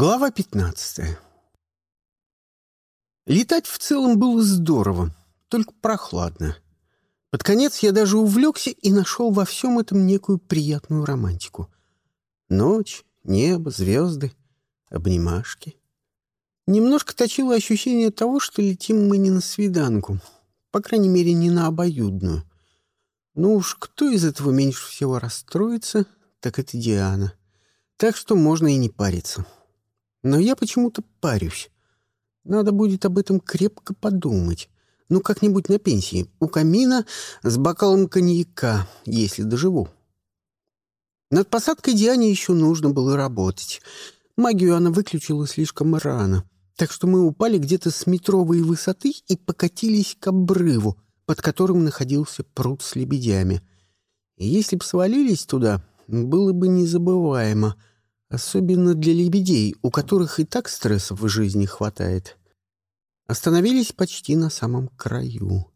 Глава пятнадцатая. Летать в целом было здорово, только прохладно. Под конец я даже увлекся и нашел во всем этом некую приятную романтику. Ночь, небо, звезды, обнимашки. Немножко точило ощущение того, что летим мы не на свиданку, по крайней мере, не на обоюдную. Ну уж кто из этого меньше всего расстроится, так это Диана. Так что можно и не париться. Но я почему-то парюсь. Надо будет об этом крепко подумать. Ну, как-нибудь на пенсии, у камина, с бокалом коньяка, если доживу. Над посадкой Диане еще нужно было работать. Магию она выключила слишком рано, так что мы упали где-то с метровой высоты и покатились к обрыву, под которым находился пруд с лебедями. И если б свалились туда, было бы незабываемо, особенно для лебедей, у которых и так стрессов в жизни хватает. Остановились почти на самом краю.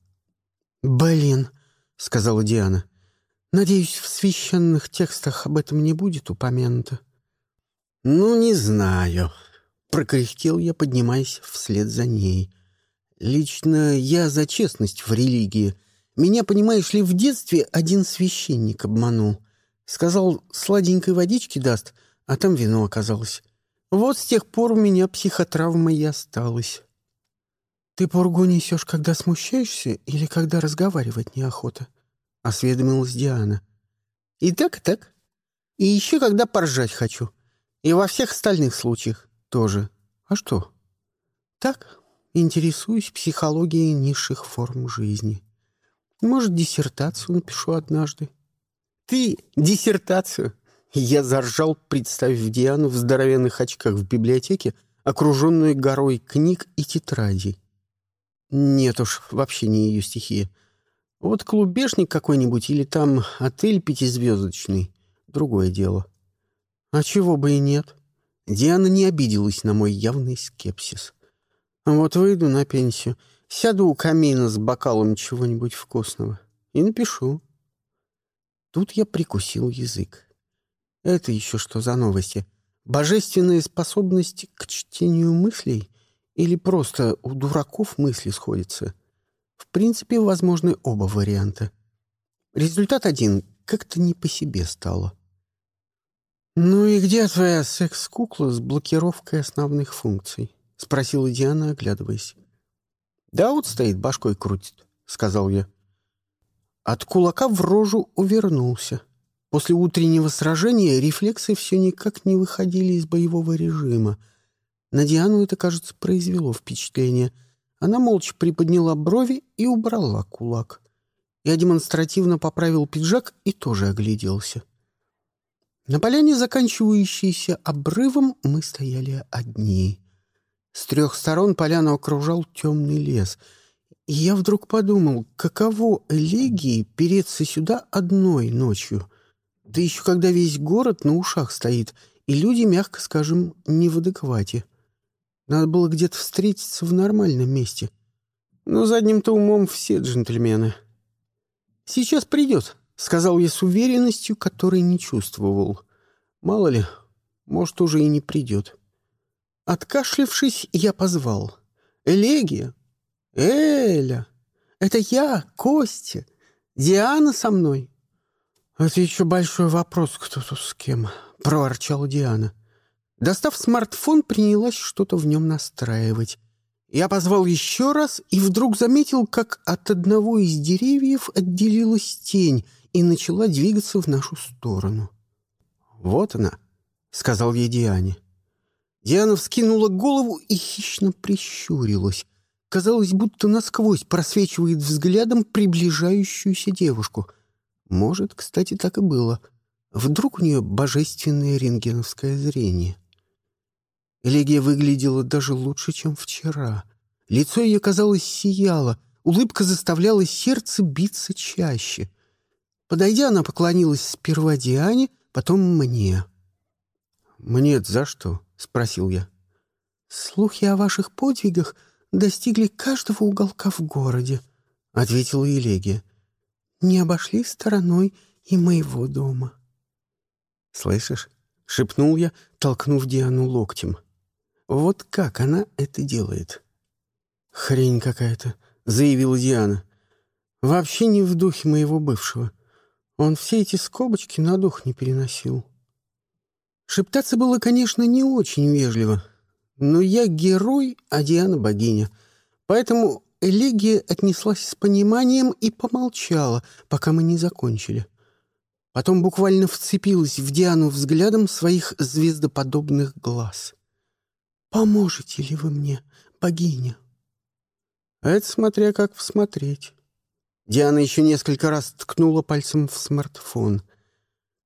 «Блин», — сказала Диана, — «надеюсь, в священных текстах об этом не будет упомянуто». «Ну, не знаю», — прокряхтел я, поднимаясь вслед за ней. «Лично я за честность в религии. Меня, понимаешь ли, в детстве один священник обманул. Сказал, сладенькой водички даст, а там вино оказалось. Вот с тех пор у меня психотравма и осталась». «Ты пургу несешь, когда смущаешься или когда разговаривать неохота?» — осведомилась Диана. «И так, и так. И еще когда поржать хочу. И во всех остальных случаях тоже. А что?» «Так, интересуюсь психологией низших форм жизни. Может, диссертацию напишу однажды». «Ты диссертацию?» Я заржал, представив Диану в здоровенных очках в библиотеке, окруженную горой книг и тетрадей. Нет уж, вообще не ее стихия. Вот клубешник какой-нибудь или там отель пятизвездочный — другое дело. А чего бы и нет. Диана не обиделась на мой явный скепсис. Вот выйду на пенсию, сяду у камина с бокалом чего-нибудь вкусного и напишу. Тут я прикусил язык. Это еще что за новости? Божественная способность к чтению мыслей? Или просто у дураков мысли сходятся. В принципе, возможны оба варианта. Результат один — как-то не по себе стало. «Ну и где твоя секс-кукла с блокировкой основных функций?» — спросила Диана, оглядываясь. «Да вот стоит, башкой крутит», — сказал я. От кулака в рожу увернулся. После утреннего сражения рефлексы все никак не выходили из боевого режима — на Диану это, кажется, произвело впечатление. Она молча приподняла брови и убрала кулак. Я демонстративно поправил пиджак и тоже огляделся. На поляне, заканчивающейся обрывом, мы стояли одни. С трех сторон поляну окружал темный лес. И я вдруг подумал, каково элегии переться сюда одной ночью. Да еще когда весь город на ушах стоит, и люди, мягко скажем, не в адеквате. Надо было где-то встретиться в нормальном месте. Но задним-то умом все джентльмены. «Сейчас придет», — сказал я с уверенностью, которой не чувствовал. Мало ли, может, уже и не придет. Откашлившись, я позвал. «Элегия! Эля! Это я, Костя! Диана со мной!» «Это еще большой вопрос, кто тут с кем», — проворчала Диана. Достав смартфон, принялась что-то в нем настраивать. Я позвал еще раз и вдруг заметил, как от одного из деревьев отделилась тень и начала двигаться в нашу сторону. «Вот она», — сказал ей Диане. Диана вскинула голову и хищно прищурилась. Казалось, будто насквозь просвечивает взглядом приближающуюся девушку. Может, кстати, так и было. Вдруг у нее божественное рентгеновское зрение. Элегия выглядела даже лучше, чем вчера. Лицо ее, казалось, сияло, улыбка заставляла сердце биться чаще. Подойдя, она поклонилась сперва Диане, потом мне. мне за что?» — спросил я. «Слухи о ваших подвигах достигли каждого уголка в городе», — ответила Элегия. «Не обошли стороной и моего дома». «Слышишь?» — шепнул я, толкнув Диану локтем. Вот как она это делает? «Хрень какая-то», — заявила Диана. «Вообще не в духе моего бывшего. Он все эти скобочки на дух не переносил». Шептаться было, конечно, не очень вежливо, но я герой, а Диана богиня. Поэтому Элегия отнеслась с пониманием и помолчала, пока мы не закончили. Потом буквально вцепилась в Диану взглядом своих звездоподобных глаз. «Поможете ли вы мне, богиня?» Это смотря как всмотреть. Диана еще несколько раз ткнула пальцем в смартфон.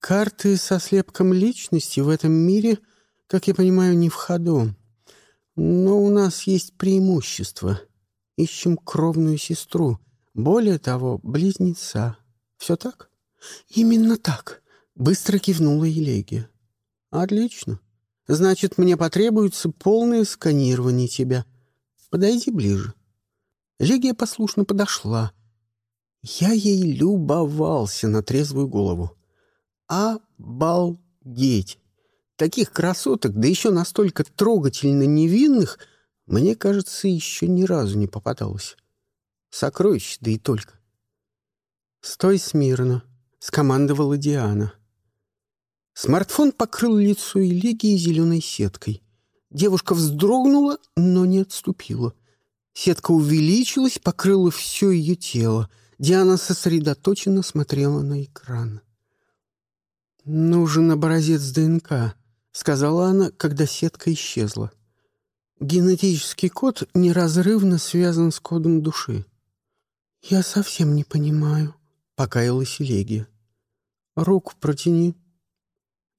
Карты со слепком личности в этом мире, как я понимаю, не в ходу. Но у нас есть преимущество. Ищем кровную сестру. Более того, близнеца. Все так? Именно так. Быстро кивнула Елегия. Отлично. Значит, мне потребуется полное сканирование тебя. Подойди ближе. Легия послушно подошла. Я ей любовался на трезвую голову. Обалдеть! Таких красоток, да еще настолько трогательно невинных, мне кажется, еще ни разу не попадалось. Сокровище, да и только. «Стой смирно», — скомандовала Диана. Смартфон покрыл лицо Элегии зеленой сеткой. Девушка вздрогнула, но не отступила — Сетка увеличилась, покрыла все ее тело. Диана сосредоточенно смотрела на экран. «Нужен образец ДНК», — сказала она, когда сетка исчезла. «Генетический код неразрывно связан с кодом души». «Я совсем не понимаю», — покаялась Элегия. «Руку протяни».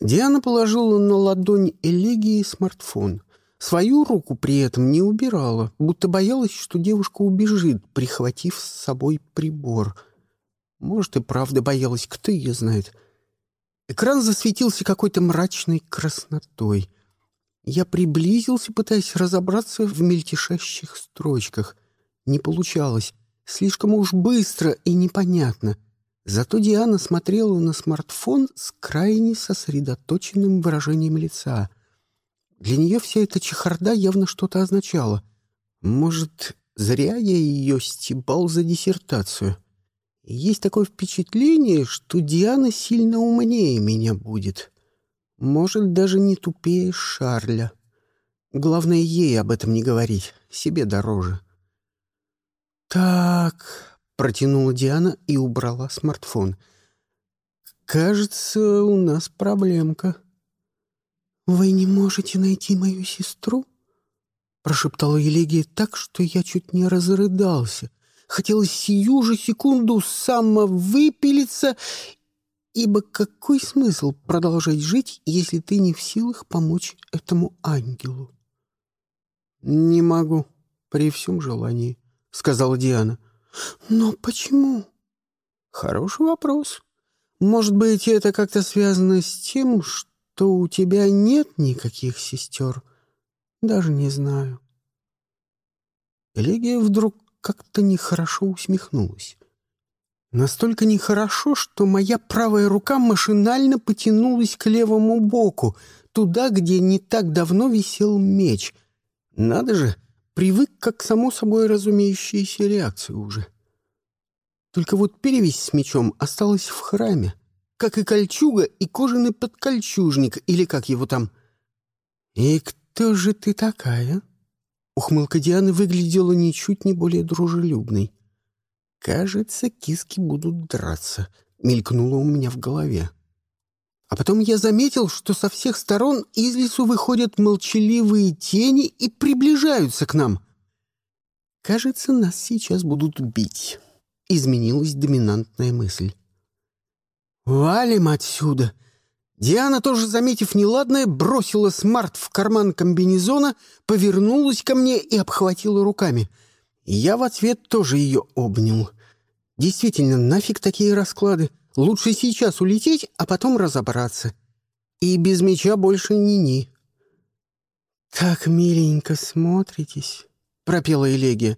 Диана положила на ладонь Элегии смартфон. Свою руку при этом не убирала, будто боялась, что девушка убежит, прихватив с собой прибор. Может, и правда боялась, кто ее знает. Экран засветился какой-то мрачной краснотой. Я приблизился, пытаясь разобраться в мельтешащих строчках. Не получалось. Слишком уж быстро и непонятно. Зато Диана смотрела на смартфон с крайне сосредоточенным выражением лица — для нее вся эта чехарда явно что-то означала. Может, зря я ее стебал за диссертацию. Есть такое впечатление, что Диана сильно умнее меня будет. Может, даже не тупее Шарля. Главное, ей об этом не говорить, себе дороже. «Так», — протянула Диана и убрала смартфон. «Кажется, у нас проблемка». «Вы не можете найти мою сестру?» Прошептала Елегия так, что я чуть не разрыдался. Хотелось сию же секунду самовыпилиться, ибо какой смысл продолжать жить, если ты не в силах помочь этому ангелу? «Не могу, при всем желании», — сказала Диана. «Но почему?» «Хороший вопрос. Может быть, это как-то связано с тем, что то у тебя нет никаких сестер. Даже не знаю. Элегия вдруг как-то нехорошо усмехнулась. Настолько нехорошо, что моя правая рука машинально потянулась к левому боку, туда, где не так давно висел меч. Надо же, привык как само собой разумеющаяся реакция уже. Только вот перевесь с мечом осталась в храме как и кольчуга и кожаный подкольчужник, или как его там. «И кто же ты такая?» Ухмылка Дианы выглядела ничуть не более дружелюбной. «Кажется, киски будут драться», — мелькнуло у меня в голове. А потом я заметил, что со всех сторон из лесу выходят молчаливые тени и приближаются к нам. «Кажется, нас сейчас будут бить», — изменилась доминантная мысль. «Валим отсюда!» Диана, тоже заметив неладное, бросила смарт в карман комбинезона, повернулась ко мне и обхватила руками. Я в ответ тоже ее обнял. Действительно, нафиг такие расклады. Лучше сейчас улететь, а потом разобраться. И без меча больше ни-ни. «Так миленько смотритесь», — пропела Элегия.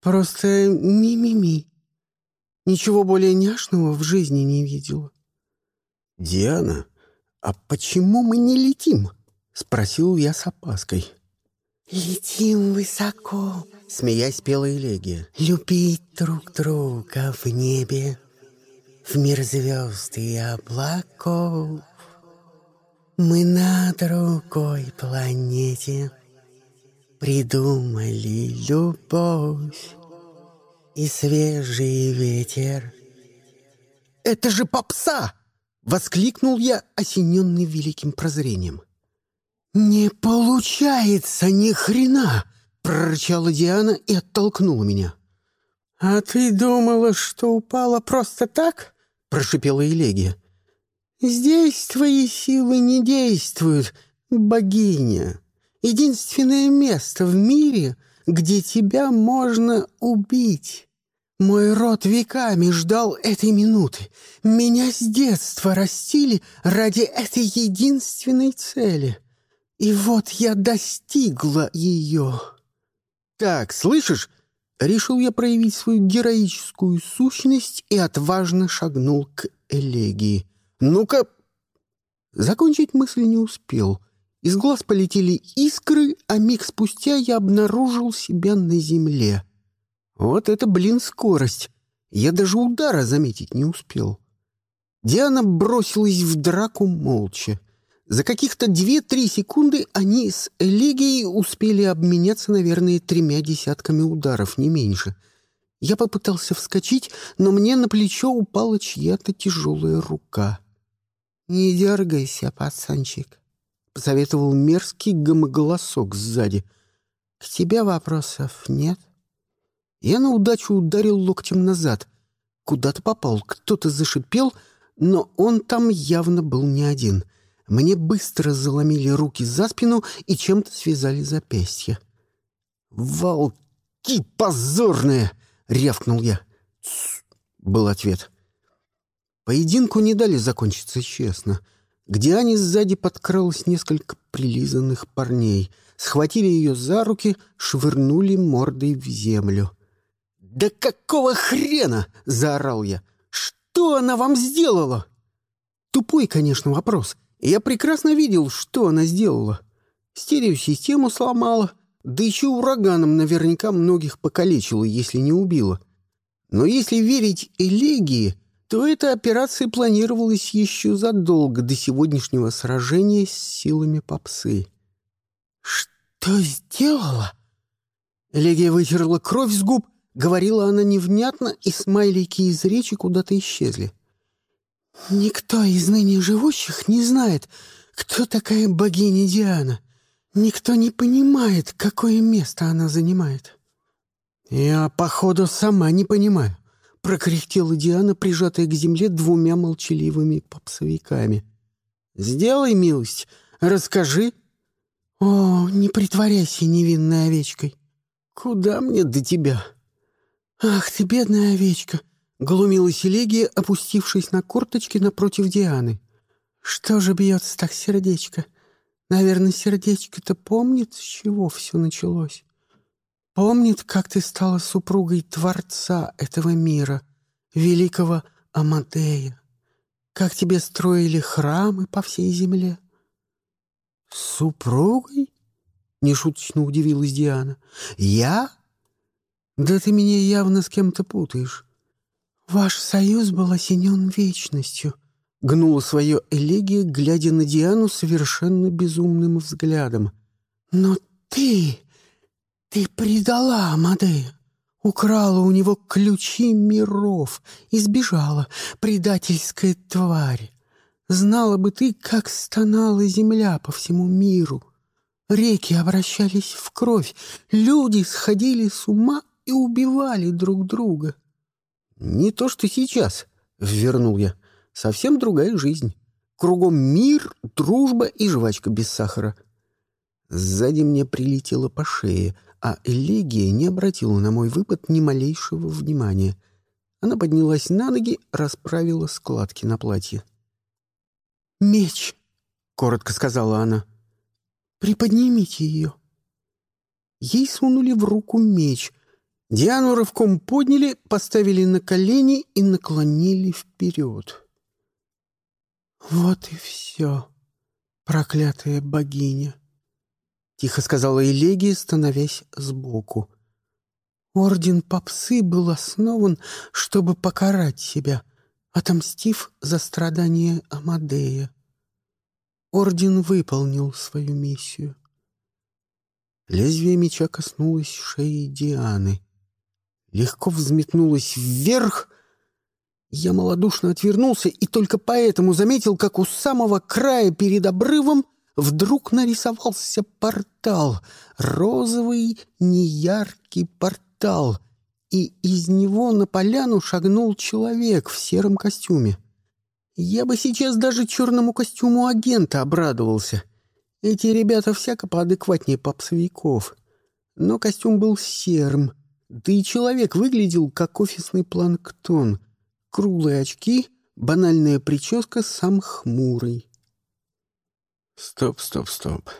«Просто ми-ми-ми». Ничего более няшного в жизни не видела. «Диана, а почему мы не летим?» — спросил я с опаской. «Летим высоко», — смеясь пела элегия. «Любить друг друга в небе, в мир звезд и облаков. Мы на другой планете придумали любовь и свежий ветер». «Это же попса!» — воскликнул я, осененный великим прозрением. «Не получается ни хрена!» — прорычала Диана и оттолкнула меня. «А ты думала, что упала просто так?» — прошипела Элегия. «Здесь твои силы не действуют, богиня. Единственное место в мире, где тебя можно убить. Мой род веками ждал этой минуты. Меня с детства растили ради этой единственной цели». И вот я достигла ее. Так, слышишь? Решил я проявить свою героическую сущность и отважно шагнул к элегии. Ну-ка... Закончить мысль не успел. Из глаз полетели искры, а миг спустя я обнаружил себя на земле. Вот это, блин, скорость. Я даже удара заметить не успел. Диана бросилась в драку молча. За каких-то две-три секунды они с Элегией успели обменяться, наверное, тремя десятками ударов, не меньше. Я попытался вскочить, но мне на плечо упала чья-то тяжелая рука. «Не дергайся, пацанчик», — посоветовал мерзкий гомоголосок сзади. «К тебе вопросов нет?» Я на удачу ударил локтем назад. Куда-то попал, кто-то зашипел, но он там явно был не один — мне быстро заломили руки за спину и чем-то связали запястья. «Волки позорные!» — рявкнул я. «Тсс!» — был ответ. Поединку не дали закончиться честно. К Диане сзади подкралось несколько прилизанных парней. Схватили ее за руки, швырнули мордой в землю. «Да какого хрена?» — заорал я. «Что она вам сделала?» Тупой, конечно, вопрос — я прекрасно видел, что она сделала. Стереосистему сломала, да еще ураганом наверняка многих покалечила, если не убила. Но если верить элегии, то эта операция планировалась еще задолго до сегодняшнего сражения с силами попсы. «Что сделала?» Элегия вытерла кровь с губ, говорила она невнятно, и смайлики из речи куда-то исчезли. Никто из ныне живущих не знает, кто такая богиня Диана. Никто не понимает, какое место она занимает. Я, походу, сама не понимаю, прокряхтела Диана, прижатая к земле двумя молчаливыми попсовиками. Сделай милость, расскажи. О, не притворяйся невинной овечкой. Куда мне до тебя? Ах ты, бедная овечка, Глумилась Элегия, опустившись на корточки напротив Дианы. «Что же бьется так сердечко? Наверное, сердечко-то помнит, с чего все началось. Помнит, как ты стала супругой Творца этого мира, великого Амадея, как тебе строили храмы по всей земле». «Супругой?» — нешуточно удивилась Диана. «Я? Да ты меня явно с кем-то путаешь». «Ваш союз был осенен вечностью», — гнула свое элегия, глядя на Диану совершенно безумным взглядом. «Но ты... ты предала Амадея, украла у него ключи миров и сбежала, предательская тварь. Знала бы ты, как стонала земля по всему миру. Реки обращались в кровь, люди сходили с ума и убивали друг друга. «Не то, что сейчас», — вернул я. «Совсем другая жизнь. Кругом мир, дружба и жвачка без сахара». Сзади мне прилетело по шее, а Элегия не обратила на мой выпад ни малейшего внимания. Она поднялась на ноги, расправила складки на платье. «Меч!» — коротко сказала она. «Приподнимите ее». Ей сунули в руку меч, Диану рывком подняли, поставили на колени и наклонили вперед. «Вот и все, проклятая богиня. тихо сказала Элегия, становясь сбоку. Орден попсы был основан, чтобы покарать себя, отомстив за страдания Амадея. Орден выполнил свою миссию. Лезвие меча коснулось шеи Дианы. Легко взметнулось вверх. Я малодушно отвернулся и только поэтому заметил, как у самого края перед обрывом вдруг нарисовался портал, розовый неяркий портал, и из него на поляну шагнул человек в сером костюме. Я бы сейчас даже черному костюму агента обрадовался. Эти ребята всяко поадекватнее попсовиков. Но костюм был серым, да и человек выглядел как офисный планктон. Круглые очки, банальная прическа, сам хмурый. «Стоп, стоп, стоп!»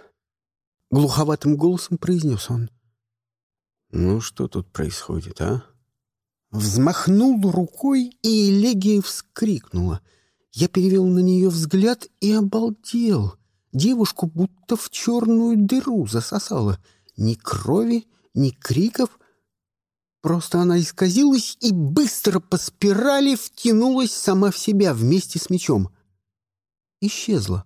Глуховатым голосом произнес он. «Ну, что тут происходит, а?» Взмахнул рукой, и Элегия вскрикнула. Я перевел на нее взгляд и обалдел. Девушку будто в черную дыру засосала. Ни крови, ни криков. Просто она исказилась и быстро по спирали втянулась сама в себя вместе с мечом. Исчезла.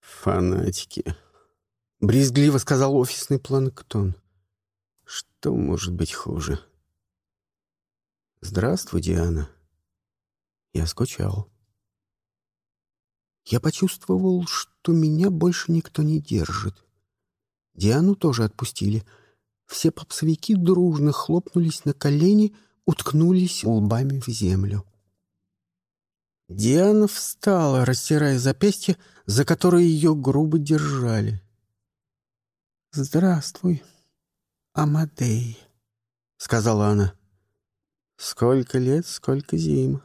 «Фанатики», — брезгливо сказал офисный планктон. «Что может быть хуже?» «Здравствуй, Диана. Я скучал». Я почувствовал, что меня больше никто не держит. Диану тоже отпустили. Все попсовики дружно хлопнулись на колени, уткнулись лбами в землю. Диана встала, растирая запястье, за которое ее грубо держали. «Здравствуй, Амадей», — сказала она. «Сколько лет, сколько зим»,